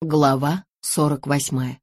Глава сорок восьмая.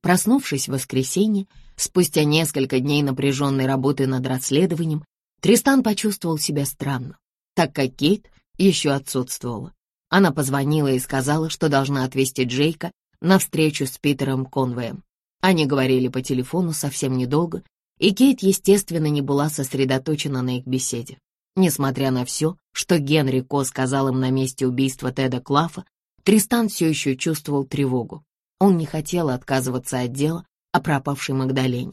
Проснувшись в воскресенье, спустя несколько дней напряженной работы над расследованием, Тристан почувствовал себя странно, так как Кейт еще отсутствовала. Она позвонила и сказала, что должна отвезти Джейка на встречу с Питером Конвеем. Они говорили по телефону совсем недолго, и Кейт, естественно, не была сосредоточена на их беседе. Несмотря на все, что Генри Ко сказал им на месте убийства Теда Клафа, Тристан все еще чувствовал тревогу. Он не хотел отказываться от дела о пропавшей Магдалене.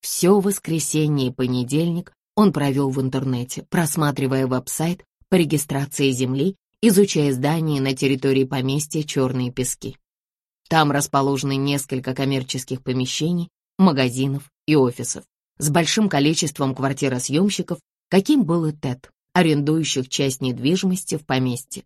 Все воскресенье и понедельник он провел в интернете, просматривая веб-сайт по регистрации земли, изучая здания на территории поместья «Черные пески». Там расположены несколько коммерческих помещений, магазинов и офисов с большим количеством квартиросъемщиков, каким был и Тед, арендующих часть недвижимости в поместье.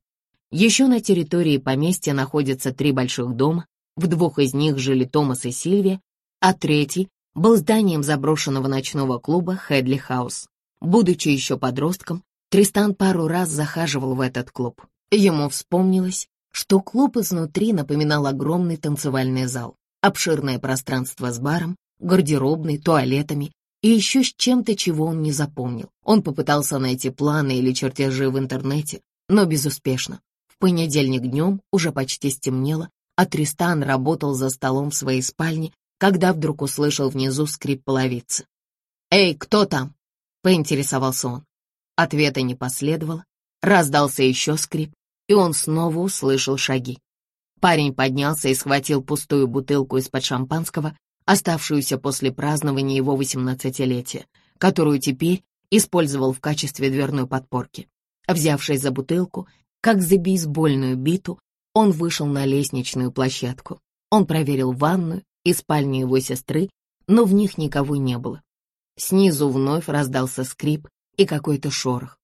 Еще на территории поместья находятся три больших дома, в двух из них жили Томас и Сильвия, а третий был зданием заброшенного ночного клуба Хедли Хаус. Будучи еще подростком, Тристан пару раз захаживал в этот клуб. Ему вспомнилось, что клуб изнутри напоминал огромный танцевальный зал, обширное пространство с баром, гардеробной, туалетами и еще с чем-то, чего он не запомнил. Он попытался найти планы или чертежи в интернете, но безуспешно. В понедельник днем уже почти стемнело, а Тристан работал за столом в своей спальне, когда вдруг услышал внизу скрип половицы. «Эй, кто там?» — поинтересовался он. Ответа не последовало, раздался еще скрип, и он снова услышал шаги. Парень поднялся и схватил пустую бутылку из-под шампанского, оставшуюся после празднования его восемнадцатилетия, которую теперь использовал в качестве дверной подпорки. Взявшись за бутылку, как за бейсбольную биту, он вышел на лестничную площадку. Он проверил ванную и спальню его сестры, но в них никого не было. Снизу вновь раздался скрип и какой-то шорох.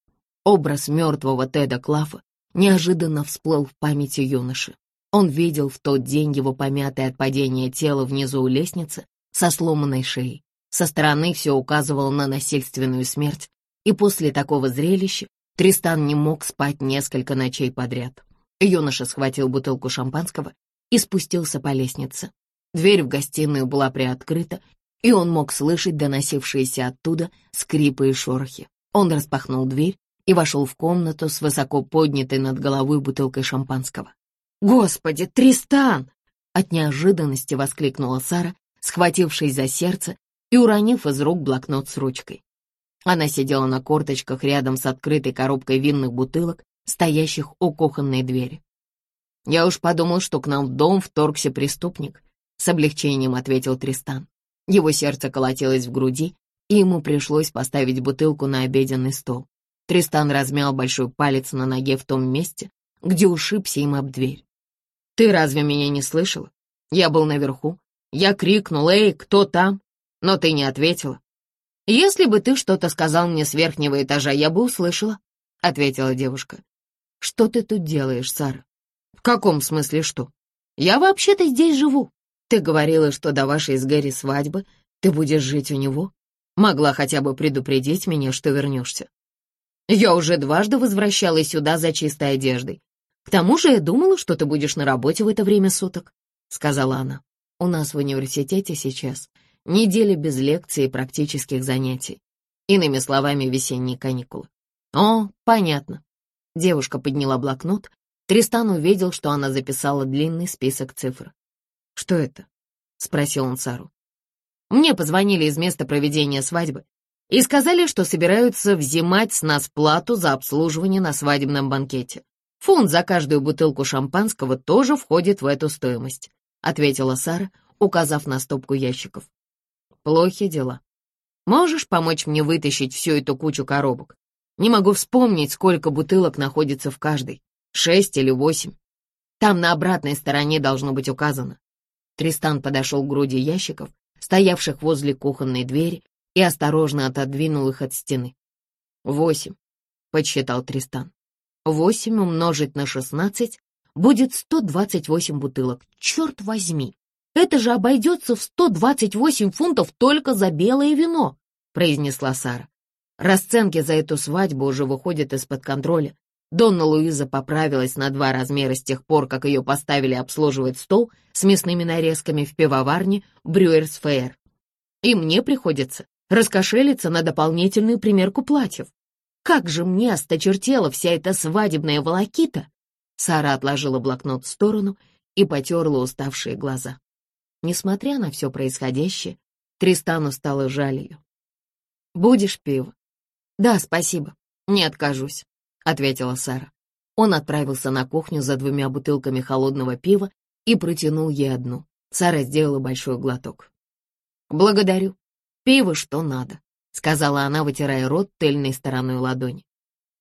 Образ мертвого Теда Клафа неожиданно всплыл в памяти юноши. Он видел в тот день его помятое от падения тело внизу у лестницы со сломанной шеей. Со стороны все указывало на насильственную смерть, и после такого зрелища Тристан не мог спать несколько ночей подряд. Юноша схватил бутылку шампанского и спустился по лестнице. Дверь в гостиную была приоткрыта, и он мог слышать доносившиеся оттуда скрипы и шорохи. Он распахнул дверь и вошел в комнату с высоко поднятой над головой бутылкой шампанского. «Господи, Тристан!» От неожиданности воскликнула Сара, схватившись за сердце и уронив из рук блокнот с ручкой. Она сидела на корточках рядом с открытой коробкой винных бутылок, стоящих у кухонной двери. «Я уж подумал, что к нам в дом вторгся преступник», — с облегчением ответил Тристан. Его сердце колотилось в груди, и ему пришлось поставить бутылку на обеденный стол. Тристан размял большой палец на ноге в том месте, где ушибся им об дверь. «Ты разве меня не слышала? Я был наверху. Я крикнул, «Эй, кто там?» Но ты не ответила. «Если бы ты что-то сказал мне с верхнего этажа, я бы услышала», — ответила девушка. «Что ты тут делаешь, Сара?» «В каком смысле что? Я вообще-то здесь живу. Ты говорила, что до вашей с Гэри свадьбы ты будешь жить у него. Могла хотя бы предупредить меня, что вернешься. Я уже дважды возвращалась сюда за чистой одеждой. К тому же я думала, что ты будешь на работе в это время суток», — сказала она. «У нас в университете сейчас неделя без лекций и практических занятий. Иными словами, весенние каникулы». «О, понятно». Девушка подняла блокнот. Тристан увидел, что она записала длинный список цифр. «Что это?» — спросил он Сару. «Мне позвонили из места проведения свадьбы и сказали, что собираются взимать с нас плату за обслуживание на свадебном банкете. Фунт за каждую бутылку шампанского тоже входит в эту стоимость», ответила Сара, указав на стопку ящиков. «Плохи дела. Можешь помочь мне вытащить всю эту кучу коробок? Не могу вспомнить, сколько бутылок находится в каждой. Шесть или восемь. Там на обратной стороне должно быть указано». Тристан подошел к груди ящиков, стоявших возле кухонной двери, и осторожно отодвинул их от стены. «Восемь», — подсчитал Тристан. «Восемь умножить на шестнадцать будет сто двадцать восемь бутылок. Черт возьми!» Это же обойдется в 128 фунтов только за белое вино, произнесла Сара. Расценки за эту свадьбу уже выходят из-под контроля. Донна Луиза поправилась на два размера с тех пор, как ее поставили обслуживать стол с мясными нарезками в пивоварне Брюерс Фэйр. И мне приходится раскошелиться на дополнительную примерку платьев. Как же мне осточертела вся эта свадебная волокита! Сара отложила блокнот в сторону и потерла уставшие глаза. Несмотря на все происходящее, Тристану стало жаль ее. «Будешь пиво?» «Да, спасибо, не откажусь», — ответила Сара. Он отправился на кухню за двумя бутылками холодного пива и протянул ей одну. Сара сделала большой глоток. «Благодарю. Пиво что надо», — сказала она, вытирая рот тыльной стороной ладони.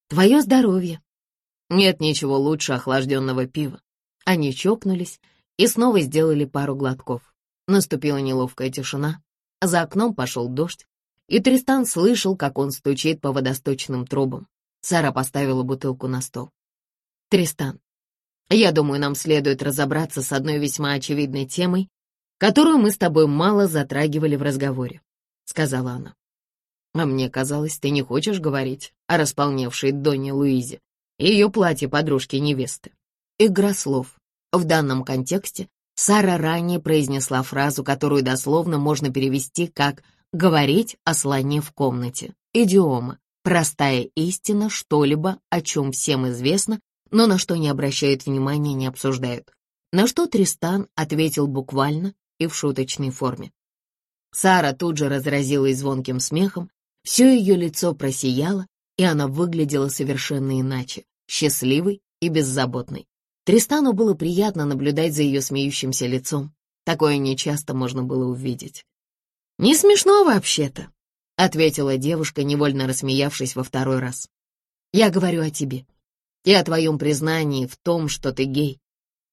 «Твое здоровье». Нет ничего лучше охлажденного пива. Они чокнулись и снова сделали пару глотков. Наступила неловкая тишина. За окном пошел дождь, и Тристан слышал, как он стучит по водосточным трубам. Сара поставила бутылку на стол. «Тристан, я думаю, нам следует разобраться с одной весьма очевидной темой, которую мы с тобой мало затрагивали в разговоре», — сказала она. «А мне казалось, ты не хочешь говорить о располневшей Доне Луизе и ее платье подружки-невесты». Игра слов. В данном контексте Сара ранее произнесла фразу, которую дословно можно перевести как Говорить о слоне в комнате. Идиома. Простая истина, что-либо, о чем всем известно, но на что не обращают внимания, не обсуждают. На что Тристан ответил буквально и в шуточной форме. Сара тут же разразилась звонким смехом, все ее лицо просияло, и она выглядела совершенно иначе, счастливой и беззаботной. Тристану было приятно наблюдать за ее смеющимся лицом. Такое нечасто можно было увидеть. «Не смешно вообще-то», — ответила девушка, невольно рассмеявшись во второй раз. «Я говорю о тебе и о твоем признании в том, что ты гей.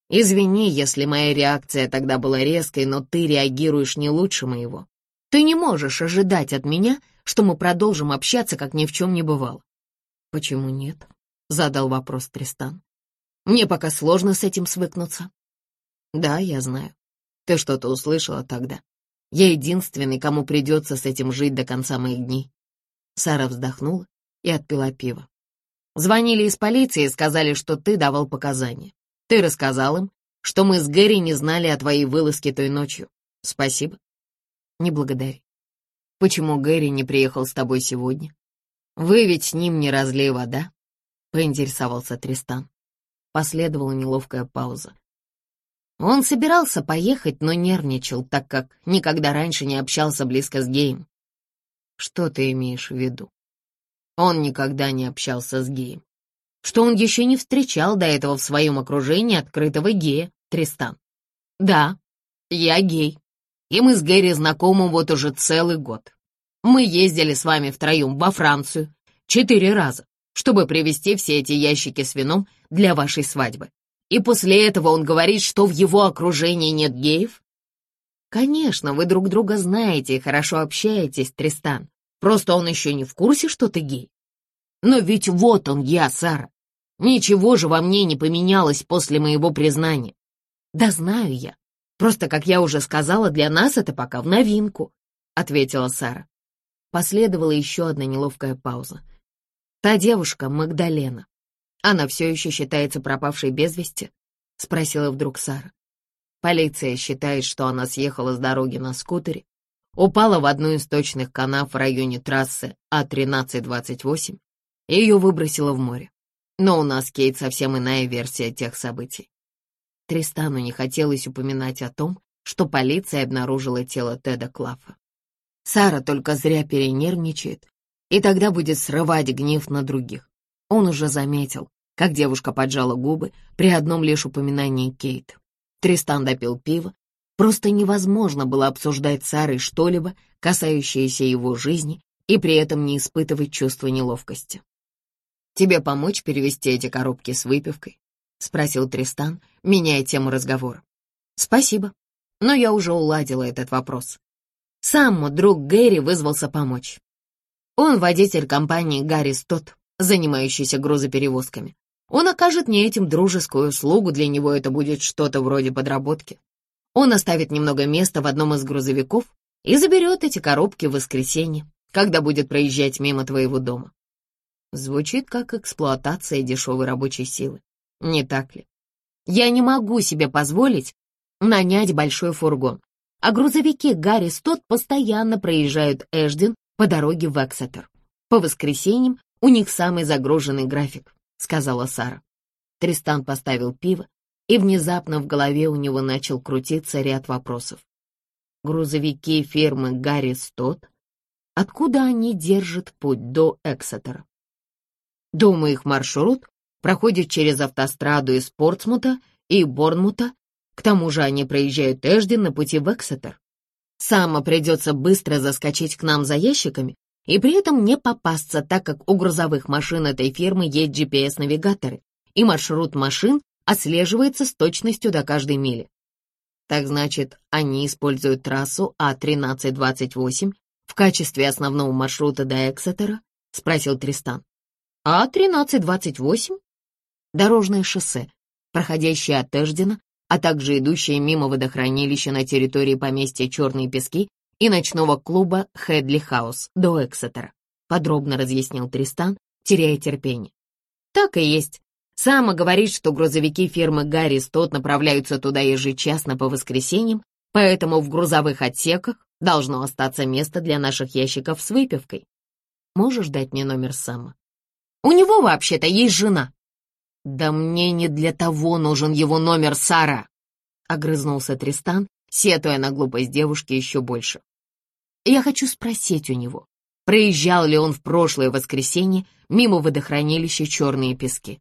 Извини, если моя реакция тогда была резкой, но ты реагируешь не лучше моего. Ты не можешь ожидать от меня, что мы продолжим общаться, как ни в чем не бывало». «Почему нет?» — задал вопрос Тристан. «Мне пока сложно с этим свыкнуться». «Да, я знаю. Ты что-то услышала тогда. Я единственный, кому придется с этим жить до конца моих дней. Сара вздохнула и отпила пиво. Звонили из полиции и сказали, что ты давал показания. Ты рассказал им, что мы с Гэри не знали о твоей вылазке той ночью. Спасибо. Не благодари. Почему Гэри не приехал с тобой сегодня? Вы ведь с ним не разлей вода? Поинтересовался Тристан. Последовала неловкая пауза. Он собирался поехать, но нервничал, так как никогда раньше не общался близко с геем. Что ты имеешь в виду? Он никогда не общался с геем. Что он еще не встречал до этого в своем окружении открытого гея, Тристан. Да, я гей, и мы с Гэри знакомы вот уже целый год. Мы ездили с вами втроем во Францию четыре раза, чтобы привезти все эти ящики с вином для вашей свадьбы. И после этого он говорит, что в его окружении нет геев? Конечно, вы друг друга знаете и хорошо общаетесь, Тристан. Просто он еще не в курсе, что ты гей. Но ведь вот он я, Сара. Ничего же во мне не поменялось после моего признания. Да знаю я. Просто, как я уже сказала, для нас это пока в новинку, — ответила Сара. Последовала еще одна неловкая пауза. Та девушка, Магдалена, она все еще считается пропавшей без вести? Спросила вдруг Сара. Полиция считает, что она съехала с дороги на скутере, упала в одну из точных канав в районе трассы А1328 и ее выбросила в море. Но у нас, Кейт, совсем иная версия тех событий. Тристану не хотелось упоминать о том, что полиция обнаружила тело Теда Клаффа. Сара только зря перенервничает, и тогда будет срывать гнев на других. Он уже заметил, как девушка поджала губы при одном лишь упоминании Кейт. Тристан допил пиво. Просто невозможно было обсуждать с Сарой что-либо, касающееся его жизни, и при этом не испытывать чувства неловкости. «Тебе помочь перевести эти коробки с выпивкой?» — спросил Тристан, меняя тему разговора. «Спасибо, но я уже уладила этот вопрос. Сам друг Гэри вызвался помочь. Он водитель компании «Гарри Стот», занимающийся грузоперевозками. Он окажет мне этим дружескую услугу, для него это будет что-то вроде подработки. Он оставит немного места в одном из грузовиков и заберет эти коробки в воскресенье, когда будет проезжать мимо твоего дома. Звучит как эксплуатация дешевой рабочей силы, не так ли? Я не могу себе позволить нанять большой фургон, а грузовики Гарри Стот постоянно проезжают Эжден по дороге в Эксетер. По воскресеньям у них самый загруженный график, сказала Сара. Тристан поставил пиво, и внезапно в голове у него начал крутиться ряд вопросов. Грузовики фирмы Гарри Стот? Откуда они держат путь до Эксетера? Думаю, их маршрут проходит через автостраду из Портсмута и Борнмута. К тому же они проезжают Эжден на пути в Эксетер. Само придется быстро заскочить к нам за ящиками и при этом не попасться, так как у грузовых машин этой фирмы есть GPS-навигаторы, и маршрут машин отслеживается с точностью до каждой мили. Так значит, они используют трассу А1328 в качестве основного маршрута до Эксетера? Спросил Тристан. А1328? Дорожное шоссе, проходящее от Эждена, а также идущее мимо водохранилища на территории поместья Черные Пески и ночного клуба Хедли Хаус до Эксетера, подробно разъяснил Тристан, теряя терпение. Так и есть. Сама говорит, что грузовики фирмы Гарри Стот направляются туда ежечасно по воскресеньям, поэтому в грузовых отсеках должно остаться место для наших ящиков с выпивкой. Можешь дать мне номер Сама? У него вообще-то есть жена. Да мне не для того нужен его номер, Сара, огрызнулся Тристан, сетуя на глупость девушки еще больше. Я хочу спросить у него, проезжал ли он в прошлое воскресенье мимо водохранилища «Черные пески».